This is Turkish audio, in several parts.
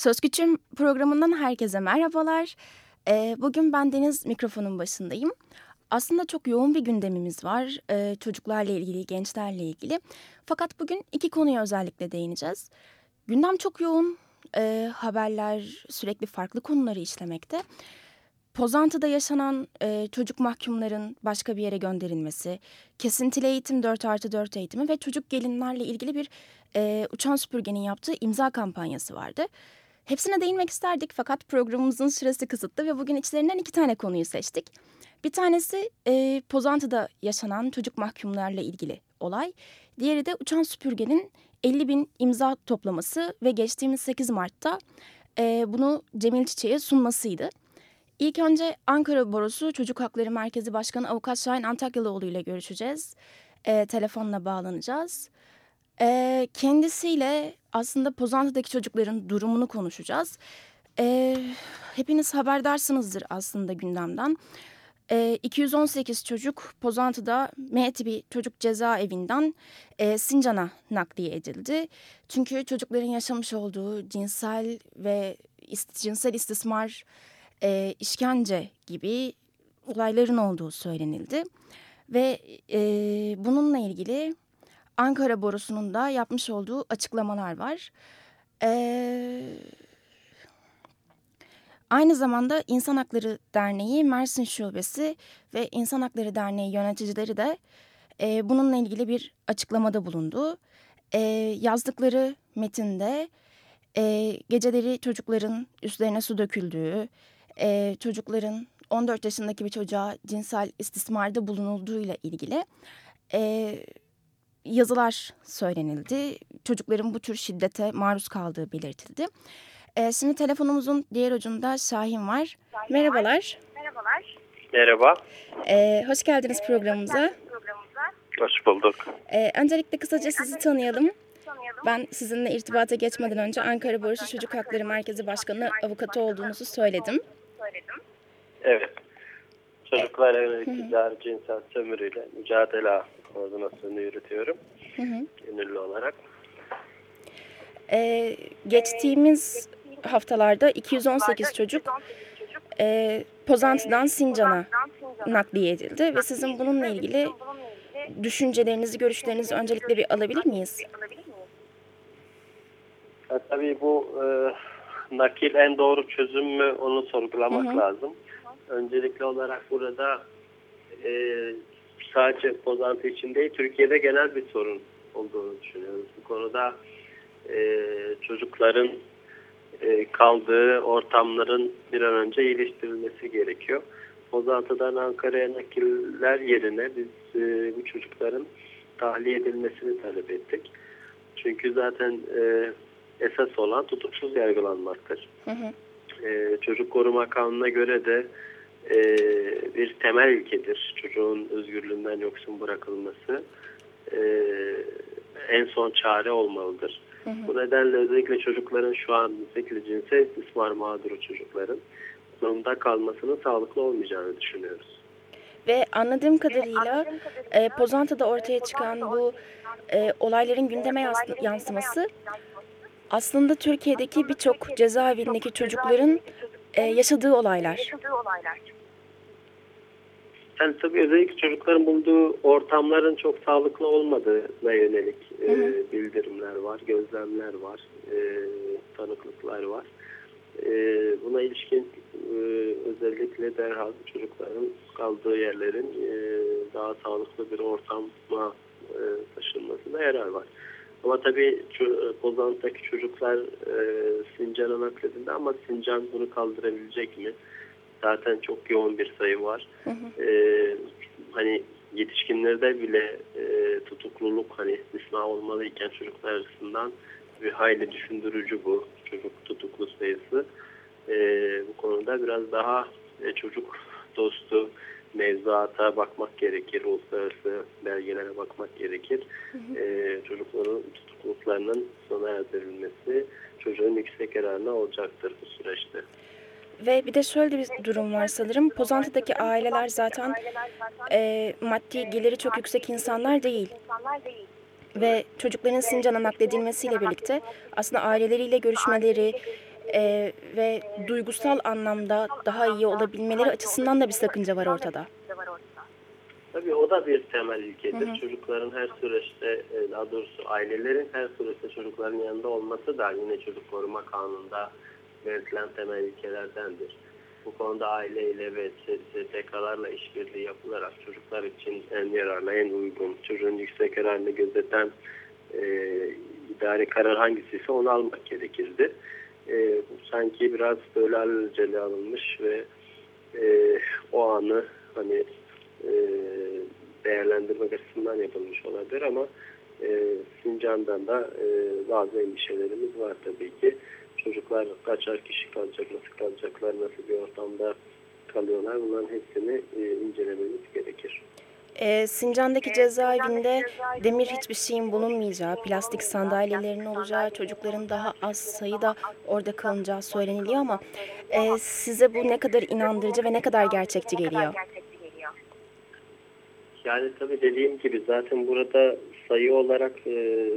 Söz Küçüğüm programından herkese merhabalar. Ee, bugün ben Deniz mikrofonun başındayım. Aslında çok yoğun bir gündemimiz var ee, çocuklarla ilgili, gençlerle ilgili. Fakat bugün iki konuya özellikle değineceğiz. Gündem çok yoğun, ee, haberler sürekli farklı konuları işlemekte. Pozantı'da yaşanan e, çocuk mahkumların başka bir yere gönderilmesi, kesintili eğitim 4 artı 4 eğitimi ve çocuk gelinlerle ilgili bir e, uçan süpürgenin yaptığı imza kampanyası vardı. Hepsine değinmek isterdik fakat programımızın süresi kısıtlı ve bugün içlerinden iki tane konuyu seçtik. Bir tanesi e, Pozantı'da yaşanan çocuk mahkumlarla ilgili olay. Diğeri de uçan süpürgenin 50 bin imza toplaması ve geçtiğimiz 8 Mart'ta e, bunu Cemil Çiçek'e sunmasıydı. İlk önce Ankara Borosu Çocuk Hakları Merkezi Başkanı Avukat Şahin Antakyalıoğlu ile görüşeceğiz. E, telefonla bağlanacağız. E, kendisiyle aslında Pozantı'daki çocukların durumunu konuşacağız. E, hepiniz haberdarsınızdır aslında gündemden. E, 218 çocuk Pozantı'da M tipi çocuk cezaevinden e, Sincan'a nakliye edildi. Çünkü çocukların yaşamış olduğu cinsel ve ist cinsel istismar, e, işkence gibi olayların olduğu söylenildi. Ve e, bununla ilgili Ankara Borusu'nun da yapmış olduğu açıklamalar var. Ee, aynı zamanda İnsan Hakları Derneği Mersin Şubesi ve İnsan Hakları Derneği yöneticileri de e, bununla ilgili bir açıklamada bulundu. E, yazdıkları metinde e, geceleri çocukların üstlerine su döküldüğü, e, çocukların 14 yaşındaki bir çocuğa cinsel istismarda bulunulduğuyla ilgili... E, yazılar söylenildi. Çocukların bu tür şiddete maruz kaldığı belirtildi. Ee, şimdi telefonumuzun diğer ucunda Şahin var. Şahin Merhabalar. Merhabalar. Merhaba. Ee, hoş geldiniz programımıza. Hoş bulduk. Ee, öncelikle kısaca sizi tanıyalım. Ben sizinle irtibata geçmeden önce Ankara Barış Çocuk Hakları Merkezi Başkanı avukatı olduğunuzu söyledim. Evet. Çocuklara yönelik cinsel sömürüyle mücadele koordinasyonu yürütüyorum. Hı hı. Gönüllü olarak. Ee, geçtiğimiz haftalarda 218 çocuk e, Pozantı'dan Sincan'a nakliye edildi ve sizin bununla ilgili düşüncelerinizi, görüşlerinizi öncelikle bir alabilir miyiz? Ya, tabii bu e, nakil en doğru çözüm mü onu sorgulamak hı hı. lazım. Öncelikli olarak burada e, sadece Pozantı için değil Türkiye'de genel bir sorun olduğunu düşünüyoruz. Bu konuda e, çocukların e, kaldığı ortamların bir an önce iyileştirilmesi gerekiyor. Pozantı'dan Ankara'ya nakiller yerine biz e, bu çocukların tahliye edilmesini talep ettik. Çünkü zaten e, esas olan tutuksuz yargılanmaktır. Hı hı. E, çocuk koruma kanununa göre de e, bir temel ilkedir. Çocuğun özgürlüğünden yoksun bırakılması e, en son çare olmalıdır. Hı hı. Bu nedenle özellikle çocukların şu an müstakil cinsel istismar mağduru çocukların zorunda kalmasının sağlıklı olmayacağını düşünüyoruz. Ve anladığım kadarıyla e, Pozantı'da ortaya çıkan bu e, olayların gündeme yansıması aslında Türkiye'deki birçok cezaevindeki çocukların e, yaşadığı olaylar. Yani tabii özellikle çocukların bulunduğu ortamların çok sağlıklı olmadığına yönelik e, bildirimler var, gözlemler var, e, tanıklıklar var. E, buna ilişkin e, özellikle derhal çocukların kaldığı yerlerin e, daha sağlıklı bir ortama e, taşınmasına yarar var. Ama tabii Pozant'taki çocuklar e, Sincan'a nakledildi ama Sincan bunu kaldırabilecek mi? Zaten çok yoğun bir sayı var. Hı hı. E, hani yetişkinlerde bile e, tutukluluk hani istisna olmalıyken çocuklar arasından bir hayli düşündürücü bu çocuk tutuklu sayısı. e, bu konuda biraz daha e, çocuk dostu mevzuata bakmak gerekir, uluslararası belgelere bakmak gerekir. Hı hı. E, çocukların tutukluluklarının sona erdirilmesi çocuğun yüksek yararına olacaktır bu süreçte. Ve bir de şöyle bir durum var sanırım. Pozantı'daki aileler zaten e, maddi geliri çok yüksek insanlar değil. Ve çocukların Sincan'a nakledilmesiyle birlikte aslında aileleriyle görüşmeleri e, ve duygusal anlamda daha iyi olabilmeleri açısından da bir sakınca var ortada. Tabii o da bir temel ilkedir. Hı hı. Çocukların her süreçte, e, daha doğrusu ailelerin her süreçte çocukların yanında olması da yine çocuk koruma kanununda belirtilen temel ilkelerdendir. Bu konuda aileyle ve STK'larla işbirliği yapılarak çocuklar için en yararlı, en uygun, çocuğun yüksek yararını gözeten e, idari karar hangisiyse onu almak gerekirdi. E, sanki biraz böyle alelacele alınmış ve e, o anı hani e, değerlendirmek açısından yapılmış olabilir ama e, Sincan'dan da e, bazı endişelerimiz var tabii ki çocuklar kaçar kişi kalacak, nasıl kalacaklar, nasıl bir ortamda kalıyorlar bunların hepsini e, incelememiz gerekir. E, Sincan'daki cezaevinde demir hiçbir şeyin bulunmayacağı, plastik sandalyelerin olacağı, çocukların daha az sayıda orada kalınacağı söyleniliyor ama e, size bu ne kadar inandırıcı ve ne kadar gerçekçi geliyor? Yani tabii dediğim gibi zaten burada sayı olarak e,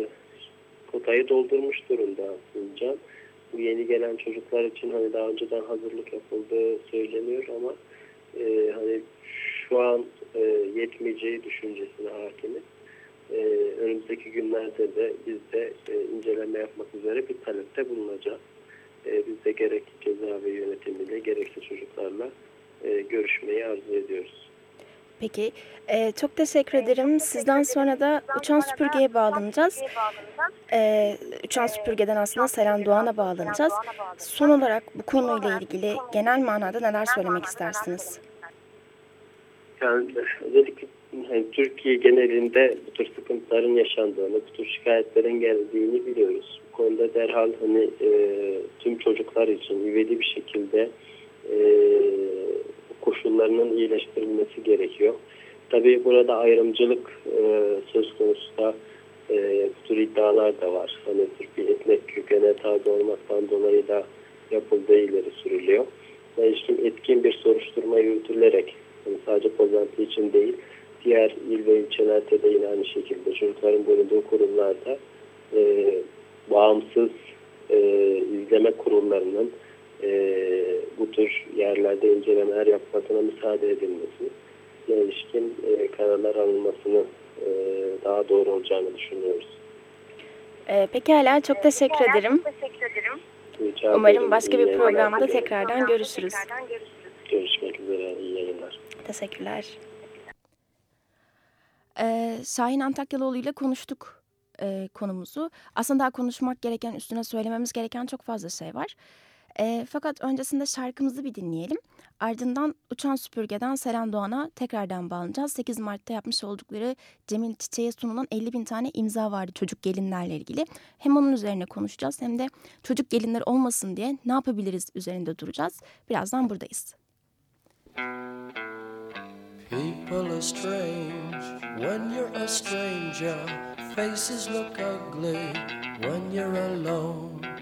kotayı doldurmuş durumda Sincan bu yeni gelen çocuklar için hani daha önceden hazırlık yapıldığı söyleniyor ama e, hani şu an e, yetmeyeceği düşüncesine hakimiz. E, önümüzdeki günlerde de biz de e, inceleme yapmak üzere bir talepte bulunacağız. E, biz de gerek cezaevi yönetimiyle gerekse çocuklarla e, görüşmeyi arzu ediyoruz. Peki. Ee, çok teşekkür ederim. Sizden sonra da uçan süpürgeye bağlanacağız. Ee, uçan süpürgeden aslında Selen Doğan'a bağlanacağız. Son olarak bu konuyla ilgili genel manada neler söylemek istersiniz? Yani özellikle yani Türkiye genelinde bu tür sıkıntıların yaşandığını, bu tür şikayetlerin geldiğini biliyoruz. Bu konuda derhal hani e, tüm çocuklar için üvedi bir şekilde e, koşullarının iyileştirilmesi gerekiyor. Tabii burada ayrımcılık e, söz konusu da e, bu tür iddialar da var. Hani bir etnik kökene tabi olmaktan dolayı da yapıldığı ileri sürülüyor. Ve ilişkin etkin bir soruşturma yürütülerek yani sadece Pozantı için değil diğer il ve ilçelerde de yine aynı şekilde çocukların bulunduğu kurumlarda e, bağımsız e, izleme kurullarının e, bu tür yerlerde incelemeler yapmasına müsaade edilmesi ilişkin e, kararlar alınmasını e, daha doğru olacağını düşünüyoruz. E, pekala çok teşekkür ederim. Teşekkür ederim. Umarım başka bir programda tekrardan görüşürüz. Görüşmek üzere. İyi yayınlar. Teşekkürler. Ee, Şahin Antakyalıoğlu ile konuştuk e, konumuzu. Aslında daha konuşmak gereken, üstüne söylememiz gereken çok fazla şey var. E, fakat öncesinde şarkımızı bir dinleyelim. Ardından Uçan Süpürge'den Seren Doğan'a tekrardan bağlanacağız. 8 Mart'ta yapmış oldukları Cemil Çiçek'e sunulan 50 bin tane imza vardı çocuk gelinlerle ilgili. Hem onun üzerine konuşacağız hem de çocuk gelinler olmasın diye ne yapabiliriz üzerinde duracağız. Birazdan buradayız. People are strange when you're a stranger. Faces look ugly when you're alone.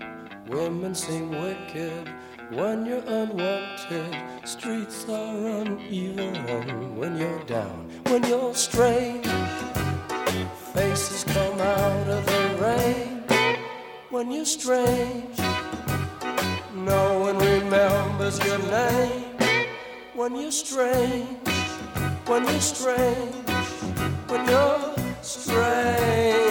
Women seem wicked when you're unwanted. Streets are uneven when you're down, when you're strange. Faces come out of the rain when you're strange. No one remembers your name when you're strange. When you're strange, when you're strange.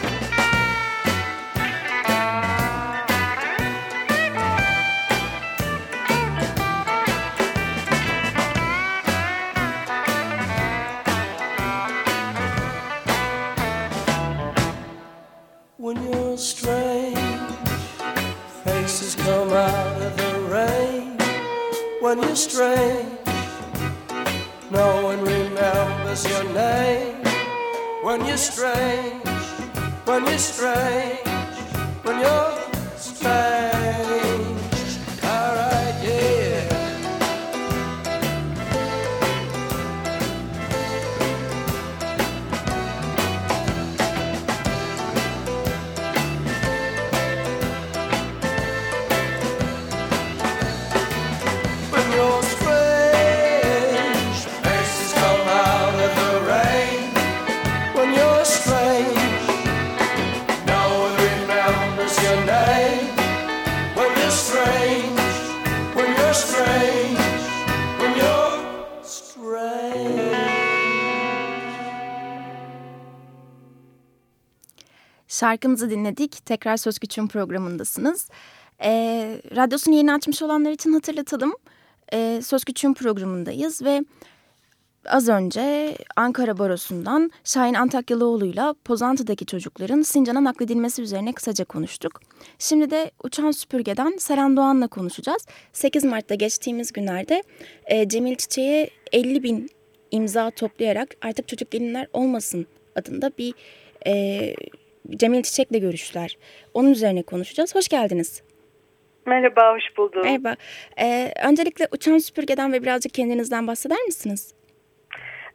Şarkımızı dinledik. Tekrar Söz Güç'ün programındasınız. Ee, radyosunu yeni açmış olanlar için hatırlatalım. Ee, Söz Güç'ün programındayız ve az önce Ankara Barosu'ndan Şahin Antakyalıoğlu'yla Pozantı'daki çocukların Sincan'a nakledilmesi üzerine kısaca konuştuk. Şimdi de Uçan Süpürge'den Seren Doğan'la konuşacağız. 8 Mart'ta geçtiğimiz günlerde e, Cemil Çiçek'e 50 bin imza toplayarak artık çocuk gelinler olmasın adında bir e, Cemil Çiçek'le görüştüler. Onun üzerine konuşacağız. Hoş geldiniz. Merhaba, hoş buldum. Merhaba. Ee, öncelikle Uçan Süpürge'den ve birazcık kendinizden bahseder misiniz?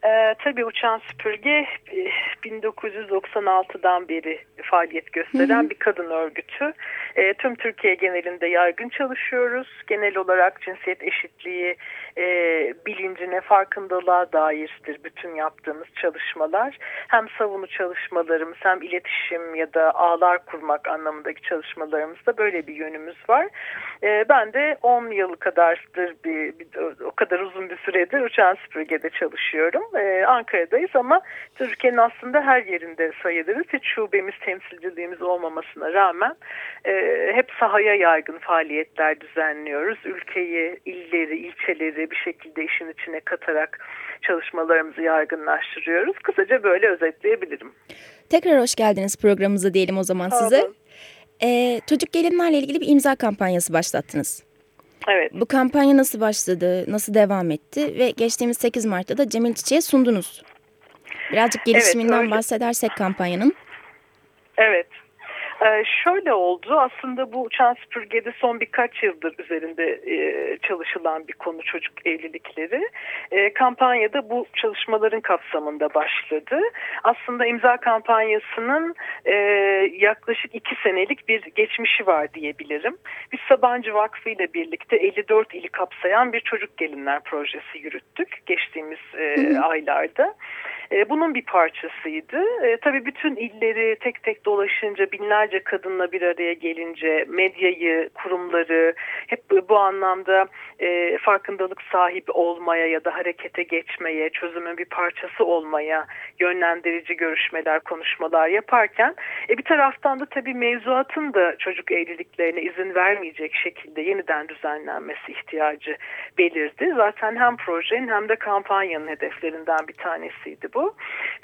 Ee, tabii Uçan Süpürge e, 1996'dan beri faaliyet gösteren Hı hı. bir kadın örgütü. E, tüm Türkiye genelinde yaygın çalışıyoruz. Genel olarak cinsiyet eşitliği e, bilincine, farkındalığa dairdir bütün yaptığımız çalışmalar. Hem savunu çalışmalarımız hem iletişim ya da ağlar kurmak anlamındaki çalışmalarımızda böyle bir yönümüz var. E, ben de 10 yıl kadardır bir, bir, o kadar uzun bir süredir Uçan Süpürge'de çalışıyorum. E, Ankara'dayız ama Türkiye'nin aslında her yerinde sayılırız. Hiç şubemiz, temsilciliğimiz olmamasına rağmen e, hep sahaya yaygın faaliyetler düzenliyoruz. Ülkeyi, illeri, ilçeleri bir şekilde işin içine katarak çalışmalarımızı yaygınlaştırıyoruz. Kısaca böyle özetleyebilirim. Tekrar hoş geldiniz programımıza diyelim o zaman Sağ size. Ee, çocuk gelinlerle ilgili bir imza kampanyası başlattınız. Evet. Bu kampanya nasıl başladı, nasıl devam etti ve geçtiğimiz 8 Mart'ta da Cemil Çiçek'e sundunuz. Birazcık gelişiminden öyle. bahsedersek kampanyanın. Evet. Ee, şöyle oldu aslında bu uçan süpürgede son birkaç yıldır üzerinde e, çalışılan bir konu çocuk evlilikleri. E, kampanyada bu çalışmaların kapsamında başladı. Aslında imza kampanyasının e, yaklaşık iki senelik bir geçmişi var diyebilirim. Biz Sabancı Vakfı ile birlikte 54 ili kapsayan bir çocuk gelinler projesi yürüttük geçtiğimiz e, aylarda. E, bunun bir parçasıydı. E, tabii bütün illeri tek tek dolaşınca binlerce kadınla bir araya gelince medyayı, kurumları hep bu, anlamda e, farkındalık sahibi olmaya ya da harekete geçmeye, çözümün bir parçası olmaya yönlendirici görüşmeler, konuşmalar yaparken e, bir taraftan da tabii mevzuatın da çocuk evliliklerine izin vermeyecek şekilde yeniden düzenlenmesi ihtiyacı belirdi. Zaten hem projenin hem de kampanyanın hedeflerinden bir tanesiydi bu.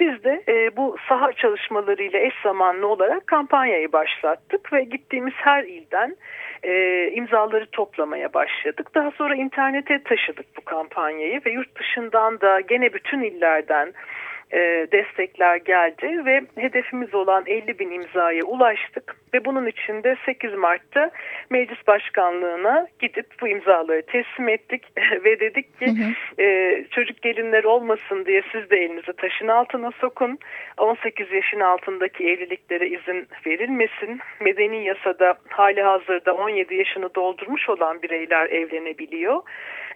Biz de e, bu saha çalışmalarıyla eş zamanlı olarak kampanyayı başlattık ve gittiğimiz her ilden e, imzaları toplamaya başladık. Daha sonra internete taşıdık bu kampanyayı ve yurt dışından da gene bütün illerden destekler geldi ve hedefimiz olan 50 bin imzaya ulaştık. Ve bunun için de 8 Mart'ta meclis başkanlığına gidip bu imzaları teslim ettik. Ve dedik ki e, çocuk gelinler olmasın diye siz de elinizi taşın altına sokun. 18 yaşın altındaki evliliklere izin verilmesin. Medeni yasada hali hazırda 17 yaşını doldurmuş olan bireyler evlenebiliyor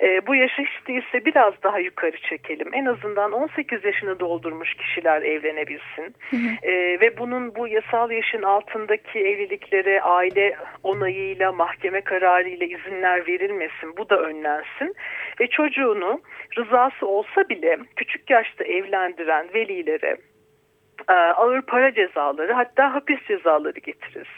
e, bu yaşı hiç değilse biraz daha yukarı çekelim. En azından 18 yaşını doldurmuş kişiler evlenebilsin. E, ve bunun bu yasal yaşın altındaki evliliklere aile onayıyla, mahkeme kararıyla izinler verilmesin. Bu da önlensin. Ve çocuğunu rızası olsa bile küçük yaşta evlendiren velilere e, ağır para cezaları hatta hapis cezaları getirir.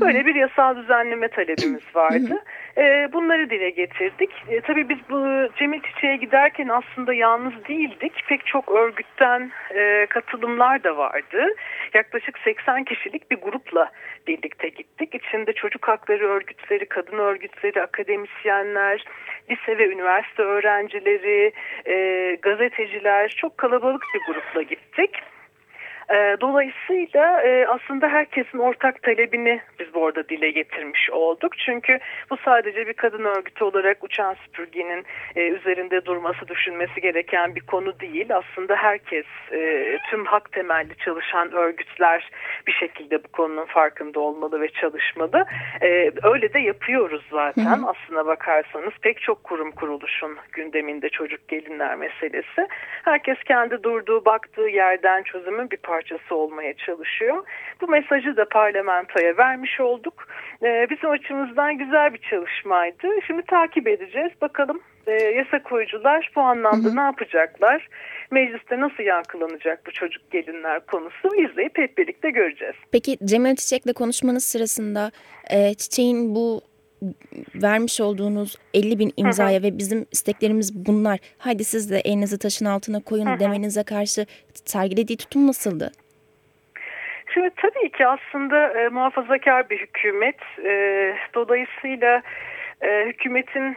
Böyle bir yasal düzenleme talebimiz vardı. E, bunları dile getirdik. E, tabii biz bu Cemil Çiçek'e giderken aslında yalnız değildik. Pek çok örgütten e, katılımlar da vardı. Yaklaşık 80 kişilik bir grupla birlikte gittik. İçinde çocuk hakları örgütleri, kadın örgütleri, akademisyenler, lise ve üniversite öğrencileri, e, gazeteciler çok kalabalık bir grupla gittik. E, dolayısıyla e, aslında herkesin ortak talebini biz bu arada dile getirmiş olduk. Çünkü bu sadece bir kadın örgütü olarak uçan süpürgenin e, üzerinde durması, düşünmesi gereken bir konu değil. Aslında herkes, e, tüm hak temelli çalışan örgütler bir şekilde bu konunun farkında olmalı ve çalışmalı. E, öyle de yapıyoruz zaten. Hı hı. Aslına bakarsanız pek çok kurum kuruluşun gündeminde çocuk gelinler meselesi. Herkes kendi durduğu, baktığı yerden çözümün bir parçası parçası olmaya çalışıyor. Bu mesajı da parlamentoya vermiş olduk. Ee, bizim açımızdan güzel bir çalışmaydı. Şimdi takip edeceğiz. Bakalım e, yasa koyucular bu anlamda hı hı. ne yapacaklar? Mecliste nasıl yankılanacak bu çocuk gelinler konusu izleyip hep birlikte göreceğiz. Peki Cemil Çiçek'le konuşmanız sırasında e, Çiçek'in bu vermiş olduğunuz 50 bin imzaya hı hı. ve bizim isteklerimiz bunlar. Haydi siz de elinizi taşın altına koyun hı hı. demenize karşı sergilediği tutum nasıldı? Şimdi tabii ki aslında e, muhafazakar bir hükümet. E, dolayısıyla e, hükümetin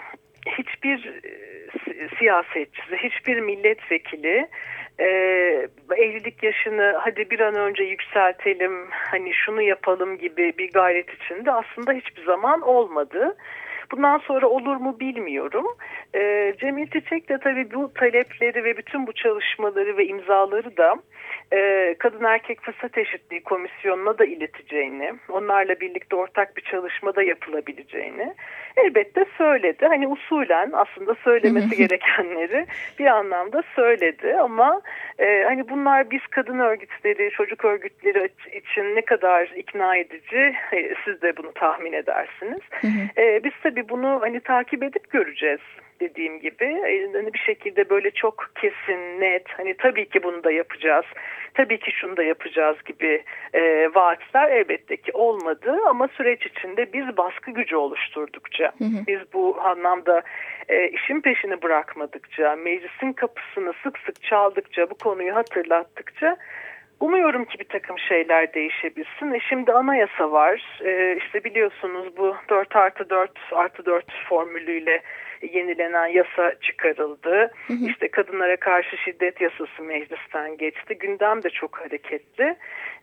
hiçbir e, siyasetçisi, hiçbir milletvekili e, evlilik yaşını hadi bir an önce yükseltelim, hani şunu yapalım gibi bir gayret içinde aslında hiçbir zaman olmadı. Bundan sonra olur mu bilmiyorum. E, Cemil Çiçek de tabii bu talepleri ve bütün bu çalışmaları ve imzaları da e, Kadın Erkek Fırsat Eşitliği Komisyonu'na da ileteceğini, onlarla birlikte ortak bir çalışmada yapılabileceğini elbette söyledi. Hani usulen aslında söylemesi gerekenleri bir anlamda söyledi ama e, hani bunlar biz kadın örgütleri, çocuk örgütleri için ne kadar ikna edici e, siz de bunu tahmin edersiniz. E, biz tabii bunu hani takip edip göreceğiz dediğim gibi hani bir şekilde böyle çok kesin net hani tabii ki bunu da yapacağız tabii ki şunu da yapacağız gibi e, vaatler elbette ki olmadı ama süreç içinde biz baskı gücü oluşturdukça hı hı. biz bu anlamda e, işin peşini bırakmadıkça meclisin kapısını sık sık çaldıkça bu konuyu hatırlattıkça Umuyorum ki bir takım şeyler değişebilsin. E şimdi anayasa var. E, işte biliyorsunuz bu 4 artı 4 artı 4 formülüyle yenilenen yasa çıkarıldı. Hı hı. İşte kadınlara karşı şiddet yasası meclisten geçti. Gündem de çok hareketli.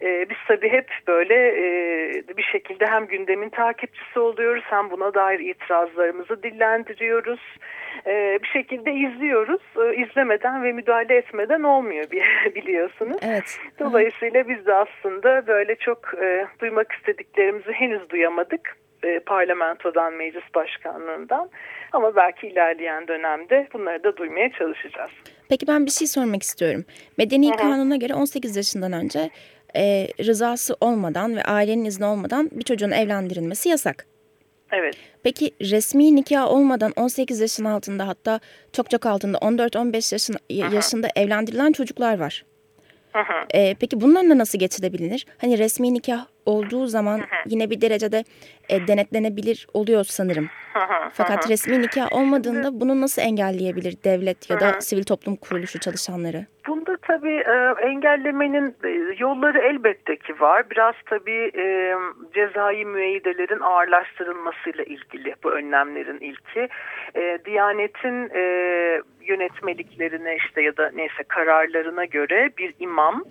E, biz tabii hep böyle e, bir şekilde hem gündemin takipçisi oluyoruz hem buna dair itirazlarımızı dillendiriyoruz. E, bir şekilde izliyoruz. E, izlemeden ve müdahale etmeden olmuyor biliyorsunuz. Evet. Dolayısıyla biz de aslında böyle çok e, duymak istediklerimizi henüz duyamadık e, parlamentodan, meclis başkanlığından. Ama belki ilerleyen dönemde bunları da duymaya çalışacağız. Peki ben bir şey sormak istiyorum. Medeni Hı kanuna göre 18 yaşından önce e, rızası olmadan ve ailenin izni olmadan bir çocuğun evlendirilmesi yasak. Evet. Peki resmi nikah olmadan 18 yaşın altında hatta çok çok altında 14-15 yaşın, yaşında evlendirilen çocuklar var. Ee, peki bunlarla nasıl geçilebilir? Hani resmi nikah olduğu zaman yine bir derecede e, denetlenebilir oluyor sanırım. Fakat resmi nikah olmadığında bunu nasıl engelleyebilir devlet ya da sivil toplum kuruluşu çalışanları? Bunda tabii e, engellemenin e, yolları elbette ki var. Biraz tabii e, cezai müeyyidelerin ağırlaştırılmasıyla ilgili bu önlemlerin ilki. E, Diyanet'in e, yönetmeliklerine işte ya da neyse kararlarına göre bir imam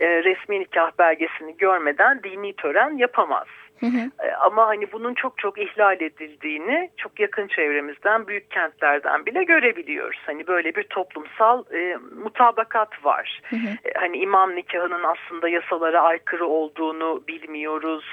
e, resmi nikah belgesini görmeden dini tören yapamaz. Hı hı. E, ama hani bunun çok çok ihlal edildiğini çok yakın çevremizden, büyük kentlerden bile görebiliyoruz. Hani böyle bir toplumsal e, mutabakat var. Hı hı. E, hani imam nikahının aslında yasalara aykırı olduğunu bilmiyoruz.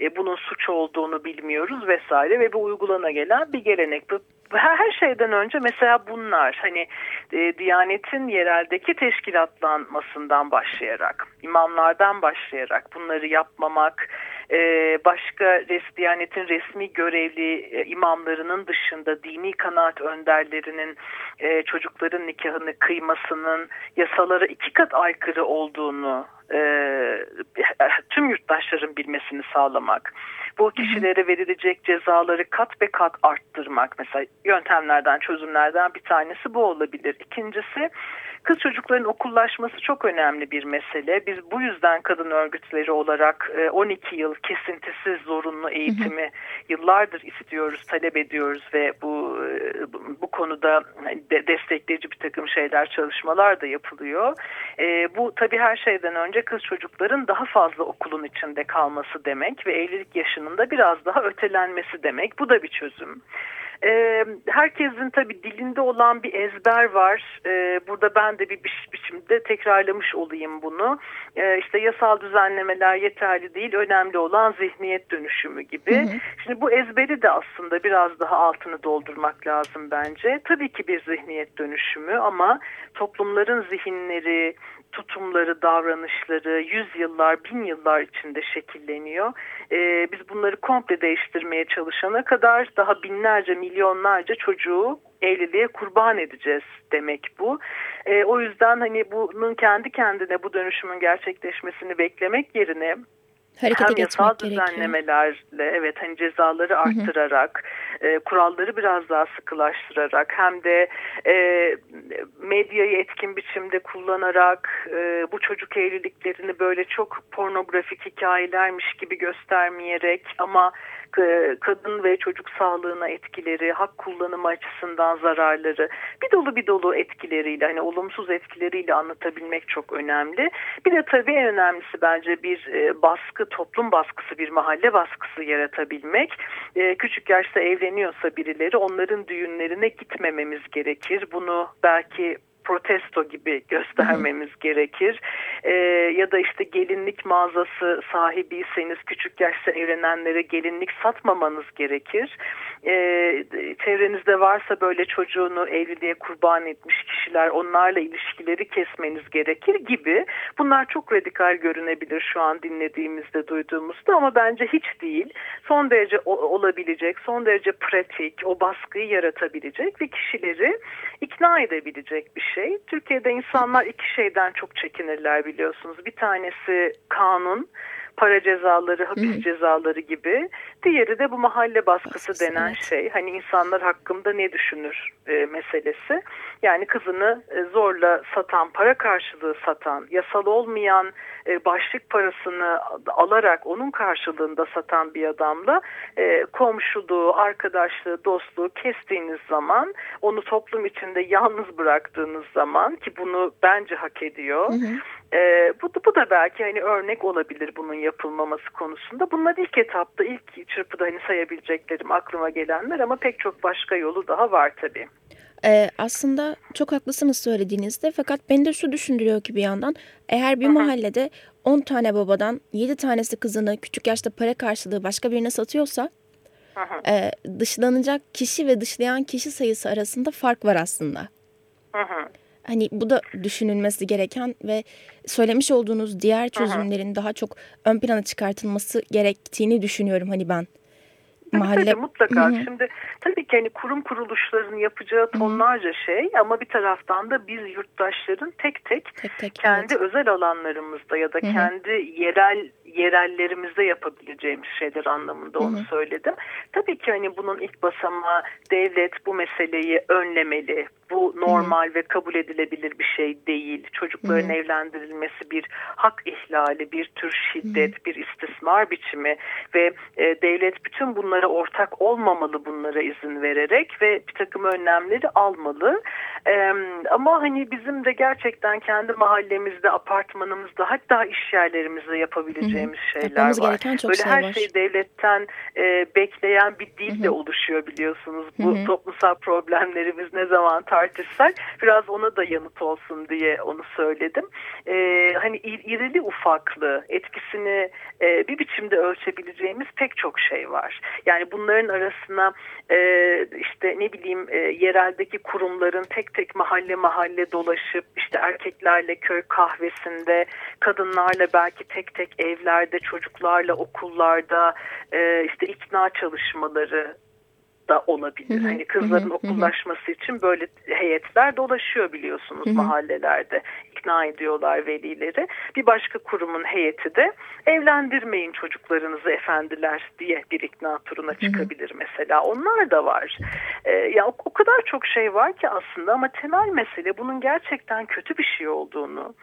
E, bunun suç olduğunu bilmiyoruz vesaire ve bu uygulana gelen bir gelenek. Bu her şeyden önce mesela bunlar hani e, Diyanet'in yereldeki teşkilatlanmasından başlayarak, imamlardan başlayarak bunları yapmamak, e, başka res, Diyanet'in resmi görevli e, imamlarının dışında dini kanaat önderlerinin e, çocukların nikahını kıymasının yasalara iki kat aykırı olduğunu e, tüm yurttaşların bilmesini sağlamak. Bu kişilere verilecek cezaları kat be kat arttırmak mesela yöntemlerden çözümlerden bir tanesi bu olabilir. İkincisi Kız çocukların okullaşması çok önemli bir mesele. Biz bu yüzden kadın örgütleri olarak 12 e, yıl kesintisiz zorunlu eğitimi yıllardır istiyoruz, talep ediyoruz ve bu e, bu konuda destekleyici bir takım şeyler, çalışmalar da yapılıyor. E, bu tabii her şeyden önce kız çocukların daha fazla okulun içinde kalması demek ve evlilik yaşının da biraz daha ötelenmesi demek. Bu da bir çözüm. E, herkesin tabii dilinde olan bir ezber var. E, burada ben de bir biç biçimde tekrarlamış olayım bunu. E, işte yasal düzenlemeler yeterli değil. Önemli olan zihniyet dönüşümü gibi. Hı hı. Şimdi bu ezberi de aslında biraz daha altını doldurmak lazım bence. Tabii ki bir zihniyet dönüşümü ama toplumların zihinleri, tutumları, davranışları yüzyıllar, bin yıllar içinde şekilleniyor. Ee, biz bunları komple değiştirmeye çalışana kadar daha binlerce, milyonlarca çocuğu evliliğe kurban edeceğiz demek bu. Ee, o yüzden hani bunun kendi kendine bu dönüşümün gerçekleşmesini beklemek yerine Harekete hem yasal düzenlemelerle evet hani cezaları arttırarak hı hı. E, kuralları biraz daha sıkılaştırarak hem de e, medyayı etkin biçimde kullanarak e, bu çocuk evliliklerini böyle çok pornografik hikayelermiş gibi göstermeyerek ama e, kadın ve çocuk sağlığına etkileri, hak kullanımı açısından zararları, bir dolu bir dolu etkileriyle hani olumsuz etkileriyle anlatabilmek çok önemli. Bir de tabii en önemlisi bence bir e, baskı, toplum baskısı, bir mahalle baskısı yaratabilmek. E, küçük yaşta evleniyorsa birileri onların düğünlerine gitmememiz gerekir. Bunu belki protesto gibi göstermemiz Hı. gerekir. E, ya da işte gelinlik mağazası sahibiyseniz küçük yaşta evlenenlere gelinlik satmamanız gerekir. E, çevrenizde varsa böyle çocuğunu evliliğe kurban etmiş kişiler onlarla ilişkileri kesmeniz gerekir gibi. Bunlar çok radikal görünebilir şu an dinlediğimizde duyduğumuzda ama bence hiç değil. Son derece olabilecek, son derece pratik, o baskıyı yaratabilecek ve kişileri ikna edebilecek bir şey. Türkiye'de insanlar iki şeyden çok çekinirler biliyorsunuz. Bir tanesi kanun, para cezaları, hapis Hı. cezaları gibi. Diğeri de bu mahalle baskısı Baskısı, denen evet. şey. Hani insanlar hakkında ne düşünür e, meselesi. Yani kızını e, zorla satan, para karşılığı satan, yasal olmayan e, başlık parasını alarak onun karşılığında satan bir adamla e, komşuluğu, arkadaşlığı, dostluğu kestiğiniz zaman, onu toplum içinde yalnız bıraktığınız zaman ki bunu bence hak ediyor. Hı hı. E, bu, bu da belki hani örnek olabilir bunun yapılmaması konusunda. Bunlar ilk etapta, ilk çırpıda hani sayabileceklerim aklıma gelenler ama pek çok başka yolu daha var tabii. Ee, aslında çok haklısınız söylediğinizde fakat beni de şu düşündürüyor ki bir yandan eğer bir Hı -hı. mahallede 10 tane babadan 7 tanesi kızını küçük yaşta para karşılığı başka birine satıyorsa Hı. E, dışlanacak kişi ve dışlayan kişi sayısı arasında fark var aslında. -hı. Hani bu da düşünülmesi gereken ve söylemiş olduğunuz diğer çözümlerin -hı. daha çok ön plana çıkartılması gerektiğini düşünüyorum hani ben. Tabii mahalle... tabii mutlaka. Hı -hı. Şimdi tabii ki hani kurum kuruluşların yapacağı tonlarca Hı -hı. şey ama bir taraftan da biz yurttaşların tek tek, tek, tek kendi evet. özel alanlarımızda ya da Hı -hı. kendi yerel yerellerimizde yapabileceğimiz şeyler anlamında onu Hı -hı. söyledim. Tabii ki hani bunun ilk basamağı devlet bu meseleyi önlemeli. Bu normal -hı. ve kabul edilebilir bir şey değil. Çocukların -hı. evlendirilmesi bir hak ihlali, bir tür şiddet, -hı. bir istismar biçimi ve e, devlet bütün bunlara ortak olmamalı bunlara izin vererek ve bir takım önlemleri almalı. E, ama hani bizim de gerçekten kendi mahallemizde, apartmanımızda hatta iş yerlerimizde yapabileceğimiz yapabileceğimiz şeyler Yapmamız var. Çok Böyle şey her var. şey devletten e, bekleyen bir Hı -hı. oluşuyor biliyorsunuz. Bu -hı. toplumsal problemlerimiz ne zaman tartışsak biraz ona da yanıt olsun diye onu söyledim. E, hani irili ufaklı etkisini e, bir biçimde ölçebileceğimiz pek çok şey var. Yani bunların arasına e, işte ne bileyim e, yereldeki kurumların tek tek mahalle mahalle dolaşıp işte erkeklerle köy kahvesinde kadınlarla belki tek tek evler evlerde, çocuklarla, okullarda e, işte ikna çalışmaları da olabilir. Hı hı, hani kızların hı, okullaşması için böyle heyetler dolaşıyor biliyorsunuz hı hı. mahallelerde. ikna ediyorlar velileri. Bir başka kurumun heyeti de evlendirmeyin çocuklarınızı efendiler diye bir ikna turuna çıkabilir mesela. Onlar da var. E, ya o, o kadar çok şey var ki aslında ama temel mesele bunun gerçekten kötü bir şey olduğunu,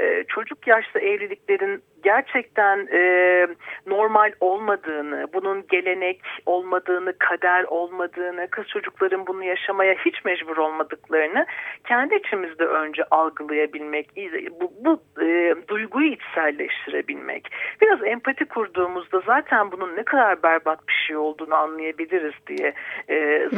e, çocuk yaşta evliliklerin gerçekten e, normal olmadığını, bunun gelenek olmadığını, kader olmadığını, kız çocukların bunu yaşamaya hiç mecbur olmadıklarını kendi içimizde önce algılayabilmek, bu, bu e, duyguyu içselleştirebilmek. Biraz empati kurduğumuzda zaten bunun ne kadar berbat bir şey olduğunu anlayabiliriz diye e,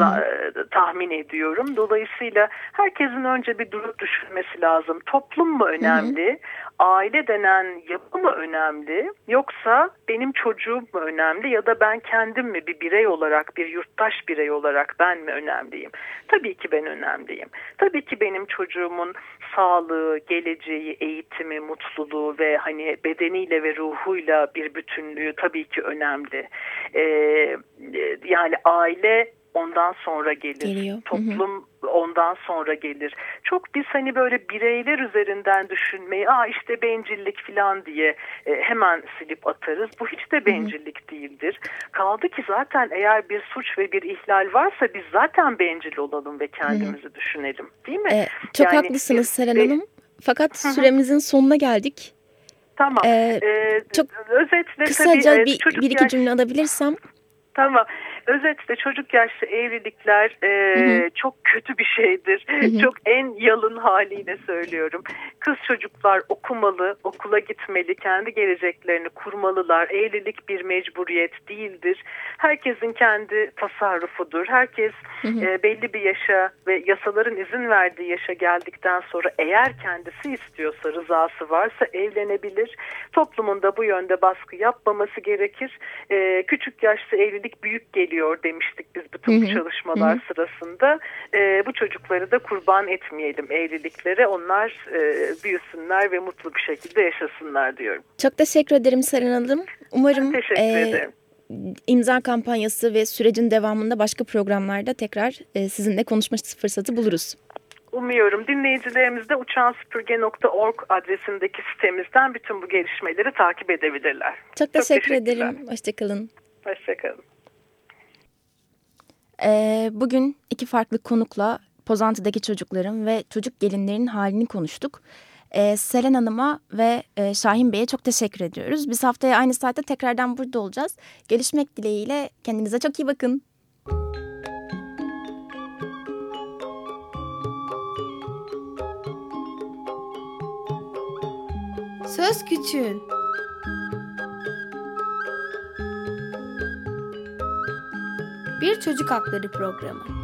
tahmin ediyorum. Dolayısıyla herkesin önce bir durup düşünmesi lazım. Toplum mu önemli? Hı hı aile denen yapı mı önemli yoksa benim çocuğum mu önemli ya da ben kendim mi bir birey olarak bir yurttaş birey olarak ben mi önemliyim? Tabii ki ben önemliyim. Tabii ki benim çocuğumun sağlığı, geleceği, eğitimi, mutluluğu ve hani bedeniyle ve ruhuyla bir bütünlüğü tabii ki önemli. Ee, yani aile ondan sonra gelir. Geliyor. Toplum hı hı. ondan sonra gelir. Çok biz hani böyle bireyler üzerinden düşünmeyi, aa işte bencillik falan diye e, hemen silip atarız. Bu hiç de bencillik hı hı. değildir. Kaldı ki zaten eğer bir suç ve bir ihlal varsa biz zaten bencil olalım ve kendimizi hı hı. düşünelim. Değil mi? Ee, çok yani, haklısınız Seren Hanım. Fakat hı hı. süremizin sonuna geldik. Tamam. Ee, ee, çok özetle kısaca tabii, bir, bir iki cümle alabilirsem. Tamam. Özetle çocuk yaşlı evlilikler e, hı hı. çok kötü bir şeydir. Hı hı. Çok en yalın haliyle söylüyorum. Kız çocuklar okumalı, okula gitmeli, kendi geleceklerini kurmalılar. Evlilik bir mecburiyet değildir. Herkesin kendi tasarrufudur. Herkes hı hı. E, belli bir yaşa ve yasaların izin verdiği yaşa geldikten sonra eğer kendisi istiyorsa, rızası varsa evlenebilir. Toplumun da bu yönde baskı yapmaması gerekir. E, küçük yaşlı evlilik büyük geliyor geliyor demiştik biz bütün bu çalışmalar hı hı. sırasında. E, bu çocukları da kurban etmeyelim evliliklere. Onlar e, büyüsünler ve mutlu bir şekilde yaşasınlar diyorum. Çok teşekkür ederim Seren Hanım. Umarım teşekkür e, ederim. imza kampanyası ve sürecin devamında başka programlarda tekrar e, sizinle konuşma fırsatı buluruz. Umuyorum dinleyicilerimiz de uçansüpürge.org adresindeki sitemizden bütün bu gelişmeleri takip edebilirler. Çok teşekkür Çok ederim. Hoşçakalın. Hoşçakalın. Ee, bugün iki farklı konukla Pozantı'daki çocukların ve çocuk gelinlerin halini konuştuk. Ee, Selen Hanım'a ve e, Şahin Bey'e çok teşekkür ediyoruz. Biz haftaya aynı saatte tekrardan burada olacağız. Gelişmek dileğiyle kendinize çok iyi bakın. Söz Küçüğün Bir Çocuk Hakları Programı.